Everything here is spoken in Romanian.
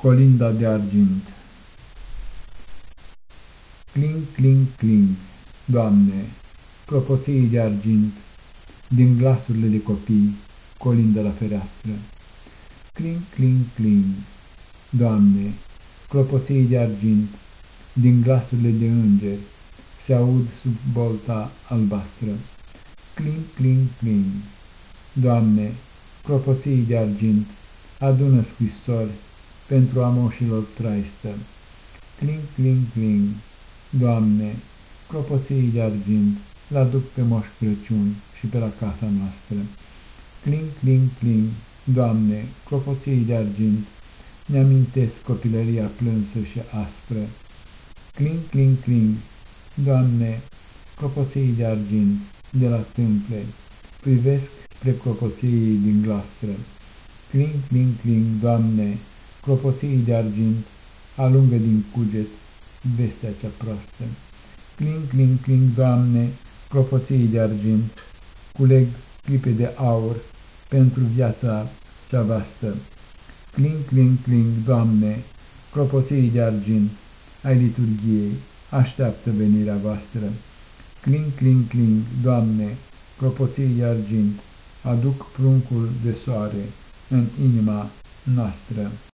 Colinda de argint Cling, cling, cling, Doamne, clopoței de argint, Din glasurile de copii, colindă la fereastră. Cling, cling, cling, Doamne, clopoței de argint, Din glasurile de îngeri, Se aud sub bolta albastră. Cling, cling, cling, Doamne, clopoței de argint, Adună scrisori, pentru a moșilor traistă. Cling, cling, cling, Doamne, clopoței de argint, la duc pe Moș Crăciun și pe la casa noastră. Cling, cling, cling, Doamne, clopoței de argint, ne-amintesc copilăria plânsă și aspră. Cling, cling, cling, Doamne, clopoței de argint, de la tâmple, privesc spre clopoței din glastră. Cling, cling, cling, Doamne, clopoței de argint, alungă din cuget vestea cea proastă. Cling, cling, cling, Doamne, clopoței de argint, culeg clipe de aur pentru viața cea vastă. Cling, cling, cling, Doamne, clopoței de argint, ai liturgiei, așteaptă venirea voastră. Cling, cling, cling, Doamne, clopoței de argint, aduc pruncul de soare în inima noastră.